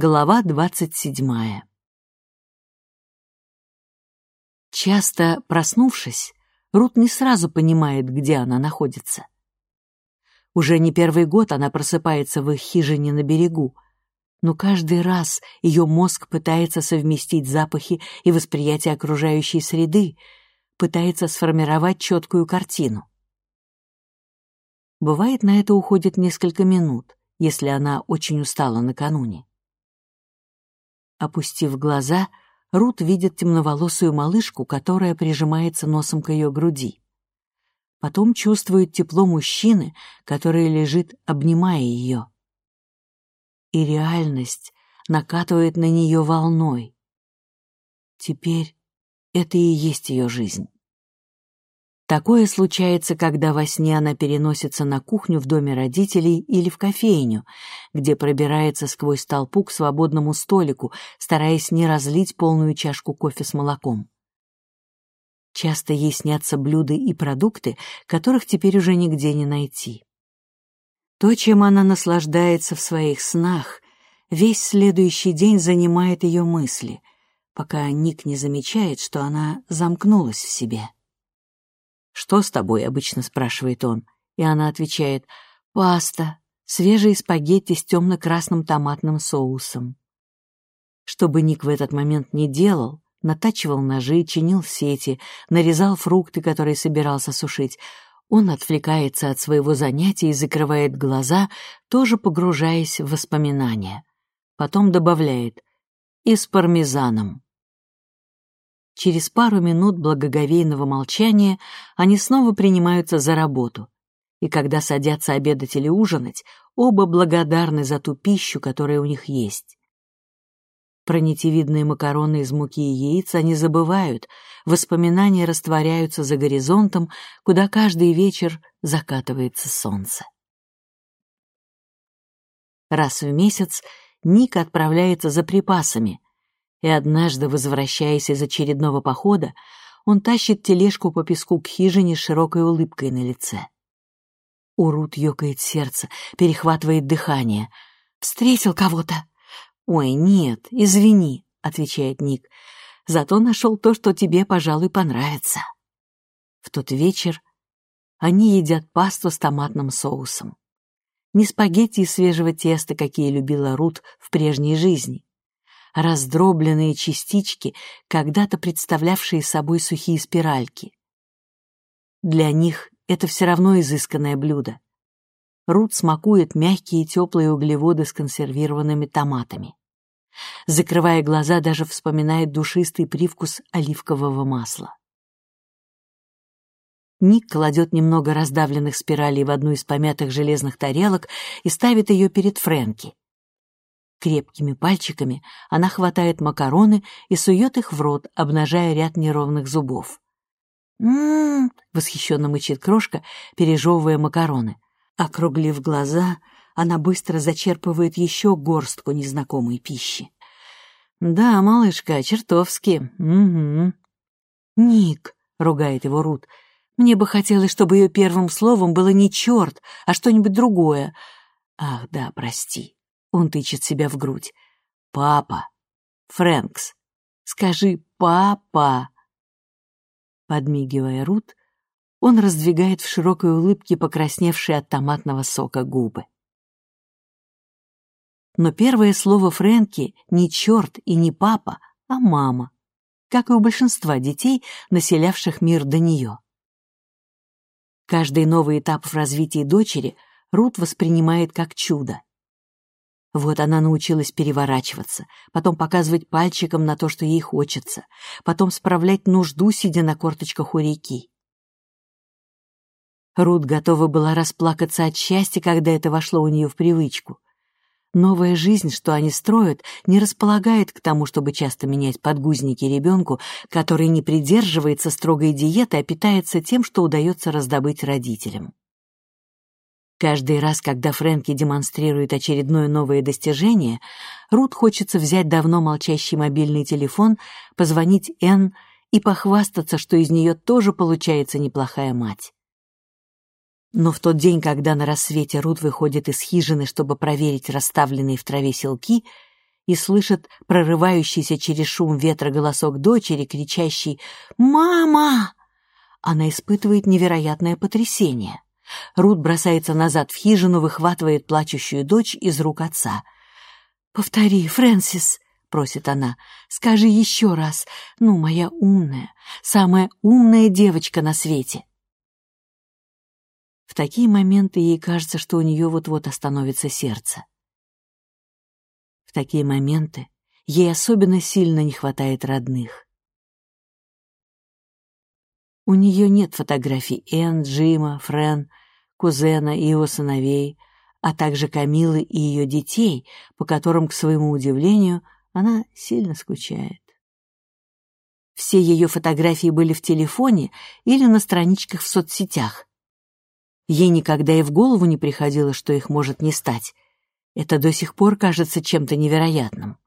Глава двадцать седьмая Часто проснувшись, Рут не сразу понимает, где она находится. Уже не первый год она просыпается в их хижине на берегу, но каждый раз ее мозг пытается совместить запахи и восприятие окружающей среды, пытается сформировать четкую картину. Бывает, на это уходит несколько минут, если она очень устала накануне. Опустив глаза, Рут видит темноволосую малышку, которая прижимается носом к ее груди. Потом чувствует тепло мужчины, который лежит, обнимая ее. И реальность накатывает на нее волной. Теперь это и есть ее жизнь. Такое случается, когда во сне она переносится на кухню в доме родителей или в кофейню, где пробирается сквозь толпу к свободному столику, стараясь не разлить полную чашку кофе с молоком. Часто ей снятся блюда и продукты, которых теперь уже нигде не найти. То, чем она наслаждается в своих снах, весь следующий день занимает ее мысли, пока Ник не замечает, что она замкнулась в себе. «Что с тобой?» — обычно спрашивает он. И она отвечает «Паста, свежие спагетти с темно-красным томатным соусом». Что бы Ник в этот момент не делал, натачивал ножи, чинил сети, нарезал фрукты, которые собирался сушить, он отвлекается от своего занятия и закрывает глаза, тоже погружаясь в воспоминания. Потом добавляет «и с пармезаном». Через пару минут благоговейного молчания они снова принимаются за работу. И когда садятся обедать или ужинать, оба благодарны за ту пищу, которая у них есть. Про нитевидные макароны из муки и яиц они забывают, воспоминания растворяются за горизонтом, куда каждый вечер закатывается солнце. Раз в месяц Ник отправляется за припасами, и однажды, возвращаясь из очередного похода, он тащит тележку по песку к хижине с широкой улыбкой на лице. У Рут ёкает сердце, перехватывает дыхание. «Встретил кого-то?» «Ой, нет, извини», — отвечает Ник. «Зато нашел то, что тебе, пожалуй, понравится». В тот вечер они едят пасту с томатным соусом. Не спагетти из свежего теста, какие любила Рут в прежней жизни, раздробленные частички, когда-то представлявшие собой сухие спиральки. Для них это все равно изысканное блюдо. Рут смакует мягкие теплые углеводы с консервированными томатами. Закрывая глаза, даже вспоминает душистый привкус оливкового масла. Ник кладет немного раздавленных спиралей в одну из помятых железных тарелок и ставит ее перед Фрэнки. Крепкими пальчиками она хватает макароны и сует их в рот, обнажая ряд неровных зубов. «М-м-м!» — восхищенно мычит крошка, пережевывая макароны. Округлив глаза, она быстро зачерпывает еще горстку незнакомой пищи. «Да, малышка, чертовски. Угу». «Ник», — ругает его Рут, — «мне бы хотелось, чтобы ее первым словом было не черт, а что-нибудь другое. Ах, да, прости». Он тычет себя в грудь. «Папа! Фрэнкс! Скажи «папа!» Подмигивая Рут, он раздвигает в широкой улыбке покрасневшие от томатного сока губы. Но первое слово Фрэнки не черт и не папа, а мама, как и у большинства детей, населявших мир до нее. Каждый новый этап в развитии дочери Рут воспринимает как чудо. Вот она научилась переворачиваться, потом показывать пальчиком на то, что ей хочется, потом справлять нужду, сидя на корточках у реки. Рут готова была расплакаться от счастья, когда это вошло у нее в привычку. Новая жизнь, что они строят, не располагает к тому, чтобы часто менять подгузники ребенку, который не придерживается строгой диеты, а питается тем, что удается раздобыть родителям. Каждый раз, когда Фрэнки демонстрирует очередное новое достижение, Рут хочется взять давно молчащий мобильный телефон, позвонить Энн и похвастаться, что из нее тоже получается неплохая мать. Но в тот день, когда на рассвете Рут выходит из хижины, чтобы проверить расставленные в траве селки, и слышит прорывающийся через шум ветра голосок дочери, кричащий «Мама!». Она испытывает невероятное потрясение. Рут бросается назад в хижину, выхватывает плачущую дочь из рук отца. «Повтори, Фрэнсис!» — просит она. «Скажи еще раз. Ну, моя умная, самая умная девочка на свете!» В такие моменты ей кажется, что у нее вот-вот остановится сердце. В такие моменты ей особенно сильно не хватает родных. У нее нет фотографий Энн, Джима, Френ, кузена и его сыновей, а также Камилы и ее детей, по которым, к своему удивлению, она сильно скучает. Все ее фотографии были в телефоне или на страничках в соцсетях. Ей никогда и в голову не приходило, что их может не стать. Это до сих пор кажется чем-то невероятным.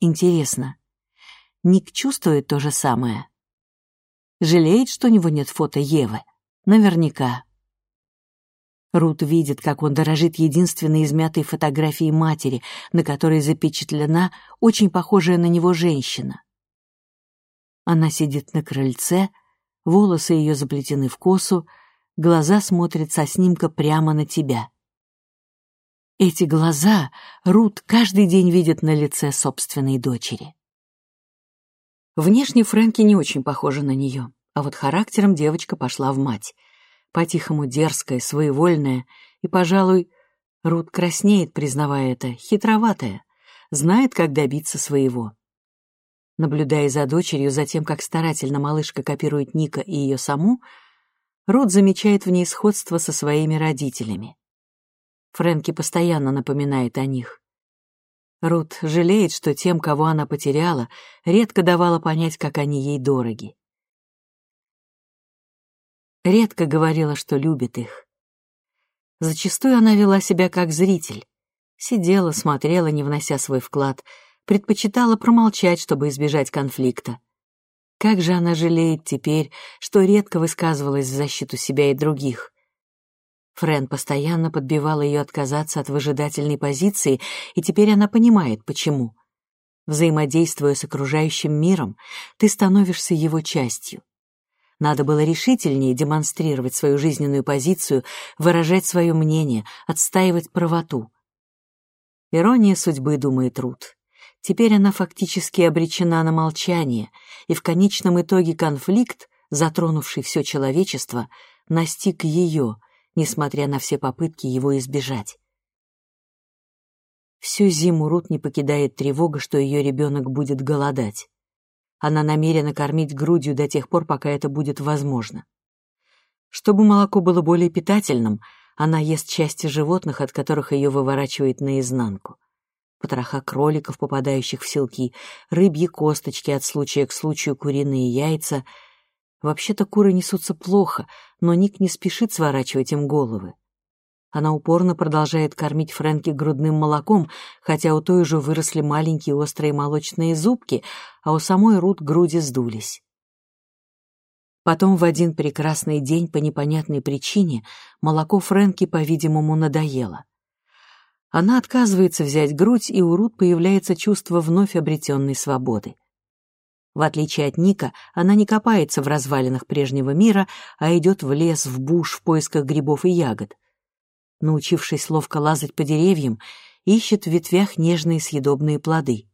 Интересно, Ник чувствует то же самое? Жалеет, что у него нет фото Евы? Наверняка. Рут видит, как он дорожит единственной измятой фотографией матери, на которой запечатлена очень похожая на него женщина. Она сидит на крыльце, волосы ее заплетены в косу, глаза смотрят со снимка прямо на тебя. Эти глаза Рут каждый день видит на лице собственной дочери. Внешне Фрэнки не очень похожа на нее, а вот характером девочка пошла в мать — по-тихому дерзкая, своевольная и, пожалуй, Рут краснеет, признавая это, хитроватая, знает, как добиться своего. Наблюдая за дочерью, за тем, как старательно малышка копирует Ника и ее саму, Рут замечает в ней сходство со своими родителями. Фрэнки постоянно напоминает о них. Рут жалеет, что тем, кого она потеряла, редко давала понять, как они ей дороги редко говорила, что любит их. Зачастую она вела себя как зритель. Сидела, смотрела, не внося свой вклад, предпочитала промолчать, чтобы избежать конфликта. Как же она жалеет теперь, что редко высказывалась в защиту себя и других. Френ постоянно подбивала ее отказаться от выжидательной позиции, и теперь она понимает, почему. Взаимодействуя с окружающим миром, ты становишься его частью. Надо было решительнее демонстрировать свою жизненную позицию, выражать свое мнение, отстаивать правоту. Ирония судьбы, думает Рут. Теперь она фактически обречена на молчание, и в конечном итоге конфликт, затронувший все человечество, настиг ее, несмотря на все попытки его избежать. Всю зиму Рут не покидает тревога, что ее ребенок будет голодать. Она намерена кормить грудью до тех пор, пока это будет возможно. Чтобы молоко было более питательным, она ест части животных, от которых ее выворачивает наизнанку. Потроха кроликов, попадающих в селки, рыбьи косточки от случая к случаю, куриные яйца. Вообще-то куры несутся плохо, но Ник не спешит сворачивать им головы. Она упорно продолжает кормить Фрэнки грудным молоком, хотя у той же выросли маленькие острые молочные зубки, а у самой Рут груди сдулись. Потом в один прекрасный день по непонятной причине молоко Фрэнки, по-видимому, надоело. Она отказывается взять грудь, и у Рут появляется чувство вновь обретенной свободы. В отличие от Ника, она не копается в развалинах прежнего мира, а идет в лес, в буш в поисках грибов и ягод научившись ловко лазать по деревьям, ищет в ветвях нежные съедобные плоды.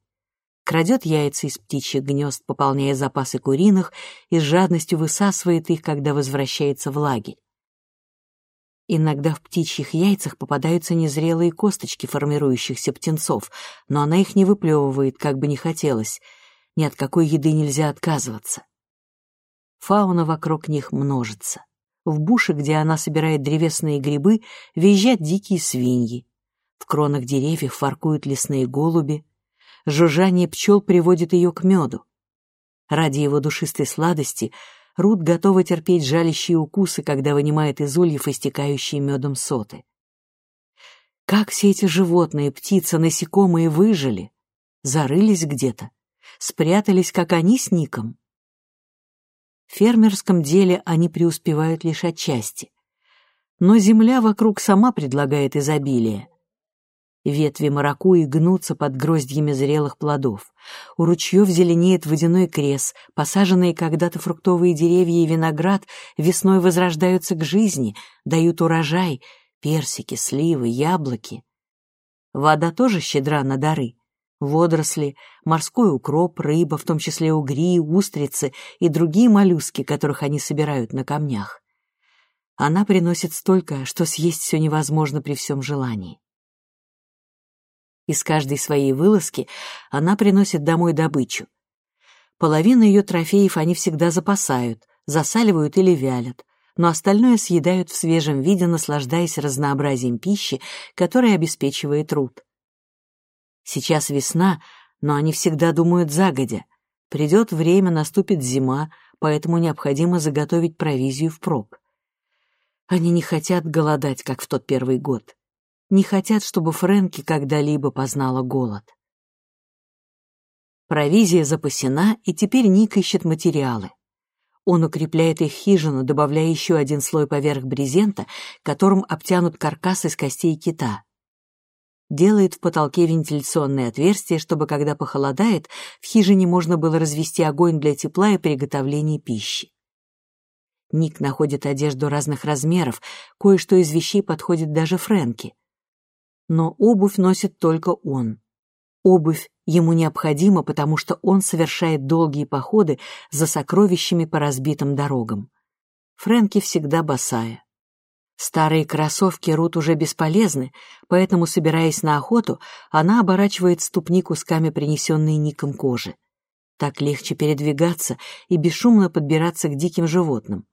Крадет яйца из птичьих гнезд, пополняя запасы куриных, и с жадностью высасывает их, когда возвращается в лагерь. Иногда в птичьих яйцах попадаются незрелые косточки формирующихся птенцов, но она их не выплевывает, как бы не хотелось. Ни от какой еды нельзя отказываться. Фауна вокруг них множится. В буше, где она собирает древесные грибы, визжат дикие свиньи. В кронах деревьев фаркуют лесные голуби. Жужжание пчел приводит ее к меду. Ради его душистой сладости Рут готова терпеть жалящие укусы, когда вынимает из ульев истекающие медом соты. Как все эти животные, птицы, насекомые выжили? Зарылись где-то? Спрятались, как они с Ником? Фермерском деле они преуспевают лишь отчасти. Но земля вокруг сама предлагает изобилие. Ветви маракуи гнутся под гроздьями зрелых плодов. У ручьев зеленеет водяной крес, посаженные когда-то фруктовые деревья и виноград весной возрождаются к жизни, дают урожай, персики, сливы, яблоки. Вода тоже щедра на дары. Водоросли, морской укроп, рыба, в том числе угри, устрицы и другие моллюски, которых они собирают на камнях. Она приносит столько, что съесть все невозможно при всем желании. Из каждой своей вылазки она приносит домой добычу. Половину ее трофеев они всегда запасают, засаливают или вялят, но остальное съедают в свежем виде, наслаждаясь разнообразием пищи, которое обеспечивает труд. Сейчас весна, но они всегда думают загодя. Придет время, наступит зима, поэтому необходимо заготовить провизию впрок. Они не хотят голодать, как в тот первый год не хотят, чтобы Фрэнки когда-либо познала голод. Провизия запасена, и теперь Ник ищет материалы. Он укрепляет их хижину, добавляя еще один слой поверх брезента, которым обтянут каркас из костей кита. Делает в потолке вентиляционное отверстие, чтобы, когда похолодает, в хижине можно было развести огонь для тепла и приготовления пищи. Ник находит одежду разных размеров, кое-что из вещей подходит даже Фрэнки но обувь носит только он. Обувь ему необходима, потому что он совершает долгие походы за сокровищами по разбитым дорогам. Фрэнки всегда босая. Старые кроссовки Рут уже бесполезны, поэтому, собираясь на охоту, она оборачивает ступни кусками принесенной Ником кожи. Так легче передвигаться и бесшумно подбираться к диким животным.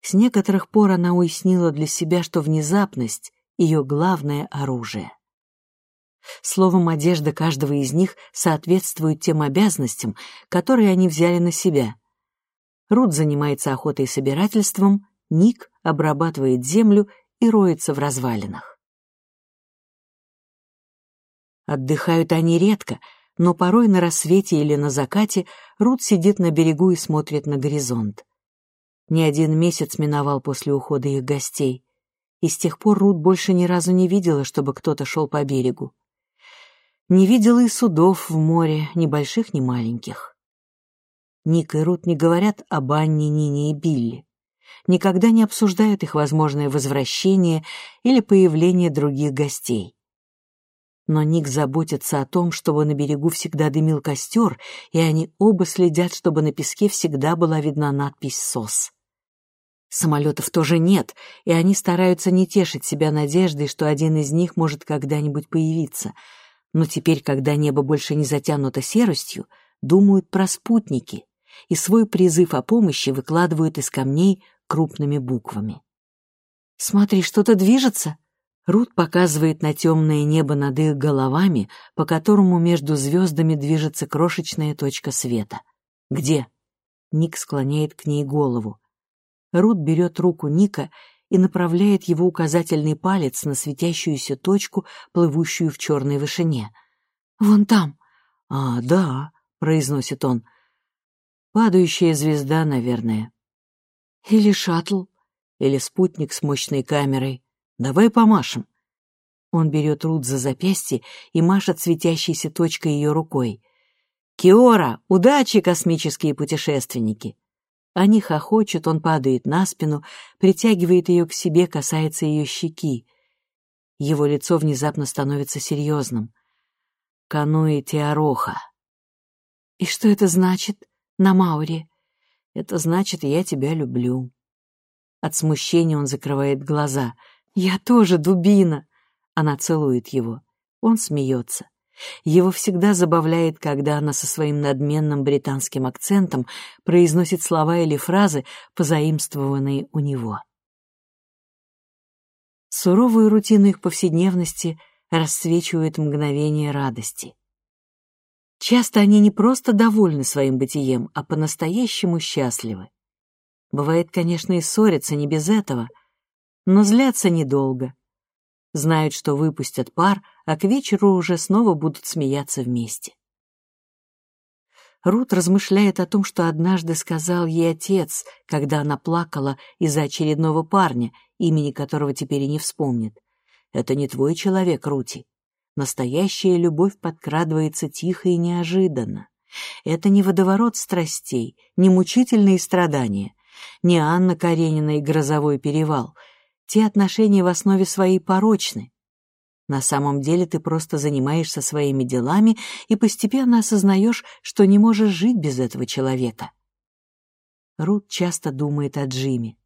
С некоторых пор она уяснила для себя, что внезапность ее главное оружие. Словом, одежда каждого из них соответствует тем обязанностям, которые они взяли на себя. Рут занимается охотой и собирательством, Ник обрабатывает землю и роется в развалинах. Отдыхают они редко, но порой на рассвете или на закате Рут сидит на берегу и смотрит на горизонт. Не один месяц миновал после ухода их гостей и с тех пор Рут больше ни разу не видела, чтобы кто-то шел по берегу. Не видела и судов в море, ни больших, ни маленьких. Ник и Рут не говорят об Анне, Нине и Билли. Никогда не обсуждают их возможное возвращение или появление других гостей. Но Ник заботится о том, чтобы на берегу всегда дымил костер, и они оба следят, чтобы на песке всегда была видна надпись «СОС». Самолетов тоже нет, и они стараются не тешить себя надеждой, что один из них может когда-нибудь появиться. Но теперь, когда небо больше не затянуто серостью, думают про спутники и свой призыв о помощи выкладывают из камней крупными буквами. «Смотри, что-то движется!» Рут показывает на темное небо над их головами, по которому между звездами движется крошечная точка света. «Где?» Ник склоняет к ней голову. Рут берет руку Ника и направляет его указательный палец на светящуюся точку, плывущую в черной вышине. «Вон там!» «А, да», — произносит он. «Падающая звезда, наверное». «Или шаттл, или спутник с мощной камерой. Давай помашем». Он берет Рут за запястье и машет светящейся точкой ее рукой. «Киора! Удачи, космические путешественники!» Они хохочут, он падает на спину, притягивает ее к себе, касается ее щеки. Его лицо внезапно становится серьезным. Кануи Теороха. «И что это значит на Мауре?» «Это значит, я тебя люблю». От смущения он закрывает глаза. «Я тоже дубина!» Она целует его. Он смеется. Его всегда забавляет, когда она со своим надменным британским акцентом произносит слова или фразы, позаимствованные у него. Суровую рутину их повседневности расцвечивает мгновение радости. Часто они не просто довольны своим бытием, а по-настоящему счастливы. Бывает, конечно, и ссорятся не без этого, но злятся недолго. Знают, что выпустят пар, а к вечеру уже снова будут смеяться вместе. Рут размышляет о том, что однажды сказал ей отец, когда она плакала из-за очередного парня, имени которого теперь и не вспомнит. «Это не твой человек, Рути. Настоящая любовь подкрадывается тихо и неожиданно. Это не водоворот страстей, не мучительные страдания, не Анна Каренина и грозовой перевал. Те отношения в основе своей порочны. На самом деле ты просто занимаешься своими делами и постепенно осознаешь, что не можешь жить без этого человека. Рут часто думает о Джиме.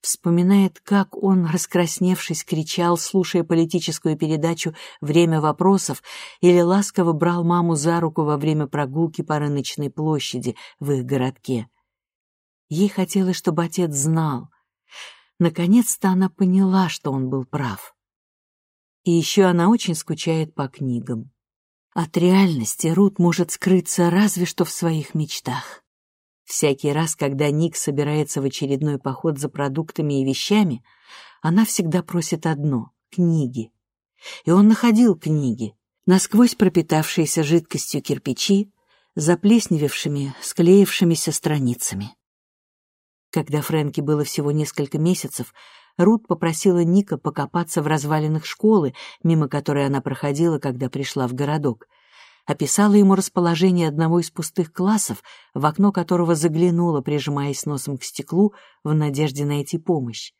Вспоминает, как он, раскрасневшись, кричал, слушая политическую передачу «Время вопросов» или ласково брал маму за руку во время прогулки по рыночной площади в их городке. Ей хотелось, чтобы отец знал. Наконец-то она поняла, что он был прав. И еще она очень скучает по книгам. От реальности Рут может скрыться разве что в своих мечтах. Всякий раз, когда Ник собирается в очередной поход за продуктами и вещами, она всегда просит одно — книги. И он находил книги, насквозь пропитавшиеся жидкостью кирпичи, заплесневевшими, склеившимися страницами. Когда Фрэнки было всего несколько месяцев, Рут попросила Ника покопаться в развалинах школы, мимо которой она проходила, когда пришла в городок — описала ему расположение одного из пустых классов, в окно которого заглянула, прижимаясь носом к стеклу, в надежде найти помощь.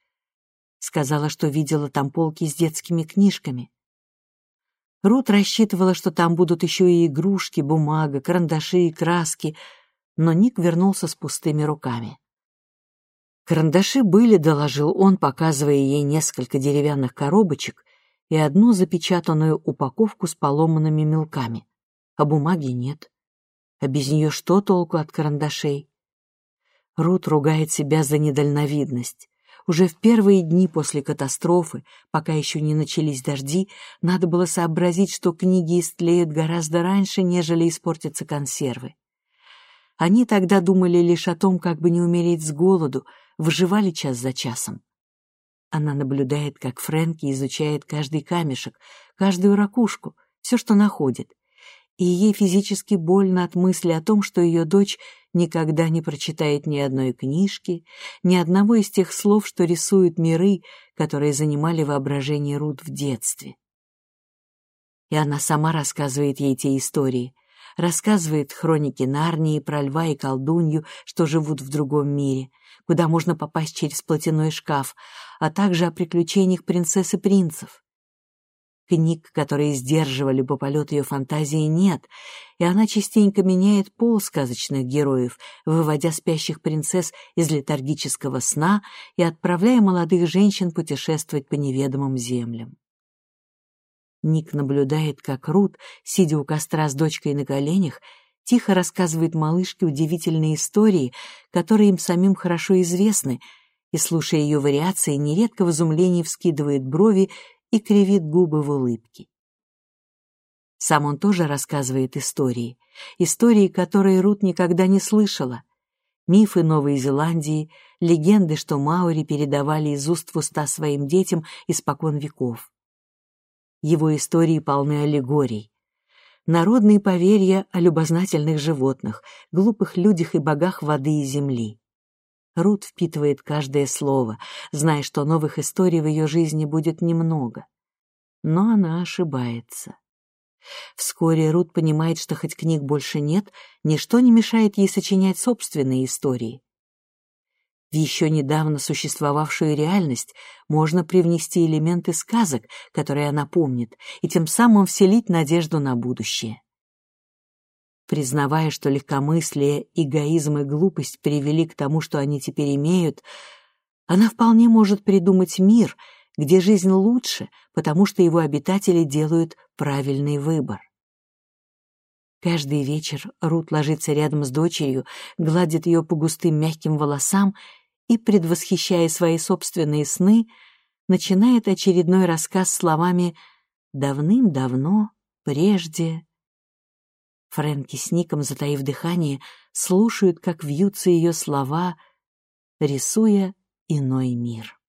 Сказала, что видела там полки с детскими книжками. Рут рассчитывала, что там будут еще и игрушки, бумага, карандаши и краски, но Ник вернулся с пустыми руками. Карандаши были, доложил он, показывая ей несколько деревянных коробочек и одну запечатанную упаковку с поломанными мелками а бумаги нет. А без нее что толку от карандашей? Рут ругает себя за недальновидность. Уже в первые дни после катастрофы, пока еще не начались дожди, надо было сообразить, что книги истлеют гораздо раньше, нежели испортятся консервы. Они тогда думали лишь о том, как бы не умереть с голоду, выживали час за часом. Она наблюдает, как Фрэнки изучает каждый камешек, каждую ракушку, все, что находит, и ей физически больно от мысли о том, что ее дочь никогда не прочитает ни одной книжки, ни одного из тех слов, что рисуют миры, которые занимали воображение Рут в детстве. И она сама рассказывает ей те истории, рассказывает хроники Нарнии про льва и колдунью, что живут в другом мире, куда можно попасть через платяной шкаф, а также о приключениях принцесс и принцев. Книг, которые сдерживали бы полет ее фантазии, нет, и она частенько меняет пол сказочных героев, выводя спящих принцесс из летаргического сна и отправляя молодых женщин путешествовать по неведомым землям. Ник наблюдает, как Рут, сидя у костра с дочкой на коленях, тихо рассказывает малышке удивительные истории, которые им самим хорошо известны, и, слушая ее вариации, нередко в изумлении вскидывает брови и кривит губы в улыбке. Сам он тоже рассказывает истории, истории, которые Рут никогда не слышала, мифы Новой Зеландии, легенды, что маори передавали из уст в уста своим детям испокон веков. Его истории полны аллегорий. Народные поверья о любознательных животных, глупых людях и богах воды и земли. Рут впитывает каждое слово, зная, что новых историй в ее жизни будет немного. Но она ошибается. Вскоре Рут понимает, что хоть книг больше нет, ничто не мешает ей сочинять собственные истории. В еще недавно существовавшую реальность можно привнести элементы сказок, которые она помнит, и тем самым вселить надежду на будущее. Признавая, что легкомыслие, эгоизм и глупость привели к тому, что они теперь имеют, она вполне может придумать мир, где жизнь лучше, потому что его обитатели делают правильный выбор. Каждый вечер Рут ложится рядом с дочерью, гладит ее по густым мягким волосам и, предвосхищая свои собственные сны, начинает очередной рассказ словами «давным-давно, прежде, Фрэнки с Ником, затаив дыхание, слушают, как вьются ее слова, рисуя иной мир.